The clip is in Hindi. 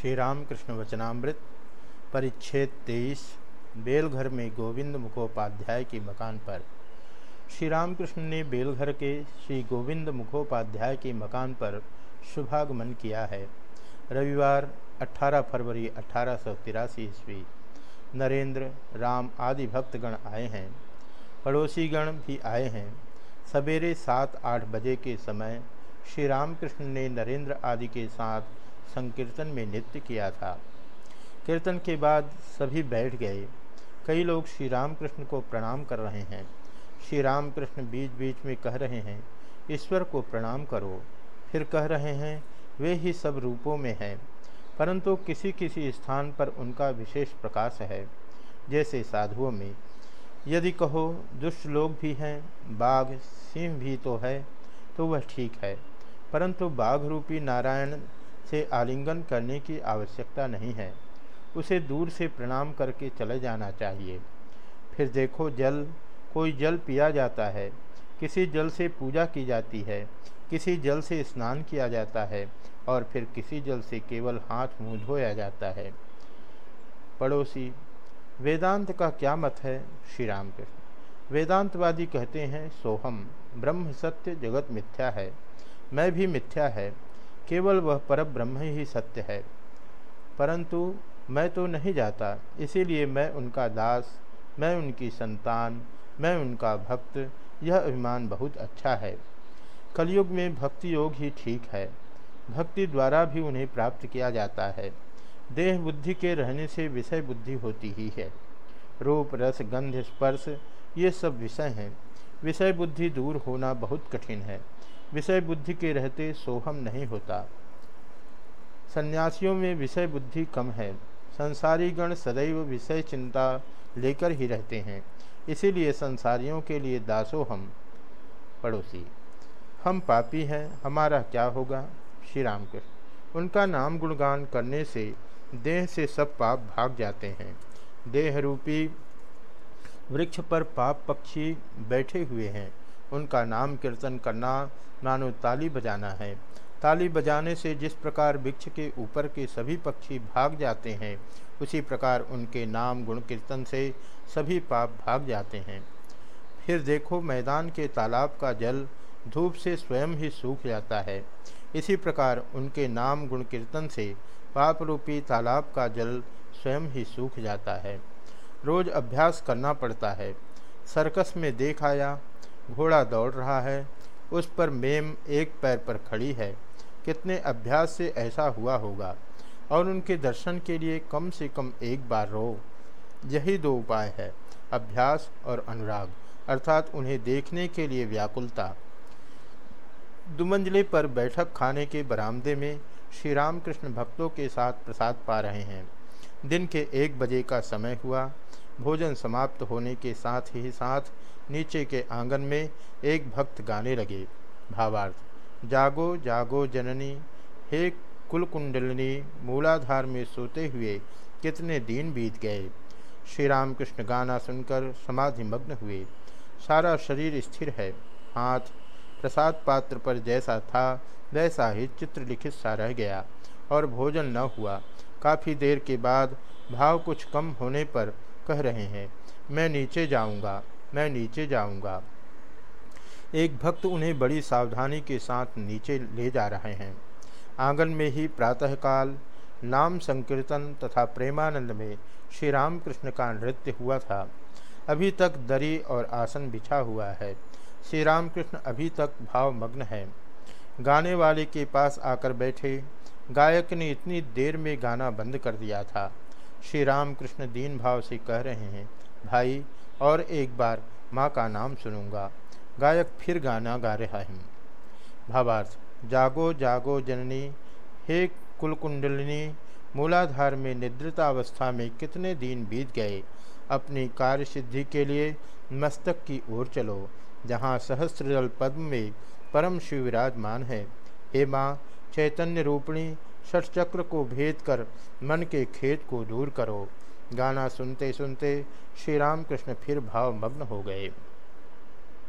श्री रामकृष्ण वचनामृत, परिच्छेद तेईस, बेलघर में गोविंद मुखोपाध्याय के मकान पर। श्री रामकृष्ण ने बेलघर के श्री गोविंद मुखोपाध्याय के मकान पर शुभागमन किया है। रविवार 18 फरवरी अठारह ईस्वी, नरेंद्र, राम आदि भक्तगण आए हैं। पड़ोसी गण भी आए हैं। सवेरे सात आठ बजे के समय श्री रामकृष्ण ने नरेंद्र आदि के साथ संकीर्तन में नृत्य किया था। कीर्तन के बाद सभी बैठ गए। कई लोग श्री रामकृष्ण को प्रणाम कर रहे हैं। श्री रामकृष्ण बीच बीच में कह रहे हैं, ईश्वर को प्रणाम करो। फिर कह रहे हैं, वे ही सब रूपों में हैं, परंतु किसी किसी स्थान पर उनका विशेष प्रकाश है। जैसे साधुओं में, यदि कहो, दुष्ट लोग भी हैं, बाघ, सिंह भी तो है तो वह ठीक है, परंतु बाघ रूपी नारायण से आलिंगन करने की आवश्यकता नहीं है। उसे दूर से प्रणाम करके चले जाना चाहिए। फिर देखो जल, कोई जल पिया जाता है। किसी जल से पूजा की जाती है, किसी जल से स्नान किया जाता है, और फिर किसी जल से केवल हाथ मुँह धोया जाता है। पड़ोसी, वेदांत का क्या मत है? श्री राम कृष्ण वेदांतवादी कहते हैं, सोहम, ब्रह्म सत्य जगत मिथ्या है। मैं भी मिथ्या है। केवल वह पर ब्रह्म ही सत्य है। परंतु मैं तो नहीं जाता, इसीलिए मैं उनका दास, मैं उनकी संतान, मैं उनका भक्त, यह अभिमान बहुत अच्छा है। कलयुग में भक्ति योग ही ठीक है। भक्ति द्वारा भी उन्हें प्राप्त किया जाता है। देह बुद्धि के रहने से विषय बुद्धि होती ही है। रूप, रस, गंध, स्पर्श, ये सब विषय हैं। विषय बुद्धि दूर होना बहुत कठिन है। विषय बुद्धि के रहते सोहम नहीं होता। सन्यासियों में विषय बुद्धि कम है। संसारी गण सदैव विषय चिंता लेकर ही रहते हैं। इसीलिए संसारियों के लिए दासो हम पड़ोसी। हम पापी हैं, हमारा क्या होगा? श्री राम कृष्ण उनका नाम गुणगान करने से देह से सब पाप भाग जाते हैं। देह रूपी वृक्ष पर पाप पक्षी बैठे हुए हैं। उनका नाम कीर्तन करना मानो ताली बजाना है। ताली बजाने से जिस प्रकार वृक्ष के ऊपर के सभी पक्षी भाग जाते हैं, उसी प्रकार उनके नाम गुण कीर्तन से सभी पाप भाग जाते हैं। फिर देखो मैदान के तालाब का जल धूप से स्वयं ही सूख जाता है। इसी प्रकार उनके नाम गुण कीर्तन से पाप रूपी तालाब का जल स्वयं ही सूख जाता है। रोज अभ्यास करना पड़ता है। सर्कस में देख आया घोड़ा दौड़ रहा है। उस पर मेम एक पैर पर खड़ी है। कितने अभ्यास से ऐसा हुआ होगा? और उनके दर्शन के लिए कम से कम एक बार रो। यही दो उपाय है, अभ्यास और अनुराग, अर्थात उन्हें देखने के लिए व्याकुलता। दुमंजले पर बैठक खाने के बरामदे में श्री रामकृष्ण भक्तों के साथ प्रसाद पा रहे हैं। दिन के एक बजे का समय हुआ। भोजन समाप्त होने के साथ ही साथ नीचे के आँगन में एक भक्त गाने लगे। भावार्थ, जागो जागो जननी, हे कुलकुंडलिनी, मूलाधार में सोते हुए कितने दिन बीत गए? श्री रामकृष्ण गाना सुनकर समाधि मग्न हुए। सारा शरीर स्थिर है। हाथ प्रसाद पात्र पर जैसा था, वैसा ही चित्र लिखित सा रह गया और भोजन न हुआ। काफ़ी देर के बाद भाव कुछ कम होने पर कह रहे हैं, मैं नीचे जाऊँगा, मैं नीचे जाऊँगा। एक भक्त उन्हें बड़ी सावधानी के साथ नीचे ले जा रहे हैं। आँगन में ही प्रातःकाल, नाम संकीर्तन तथा प्रेमानंद में श्री रामकृष्ण का नृत्य हुआ था। अभी तक दरी और आसन बिछा हुआ है। श्री रामकृष्ण अभी तक भावमग्न है। गाने वाले के पास आकर बैठे, गायक ने इतनी देर में गाना बंद कर दिया था। श्री रामकृष्ण दीन भाव से कह रहे हैं, भाई, और एक बार माँ का नाम सुनूँगा। गायक फिर गाना गा रहा है। भावार्थ, जागो जागो जननी, हे कुलकुंडलिनी, मूलाधार में निद्रितावस्था में कितने दिन बीत गए? अपनी कार्य सिद्धि के लिए मस्तक की ओर चलो, जहाँ सहस्त्रजल पद्म में परम शिव विराजमान है। हे माँ, चैतन्य रूपिणी षटचक्र को भेद कर मन के खेत को दूर करो। गाना सुनते सुनते श्री रामकृष्ण फिर भावमग्न हो गए।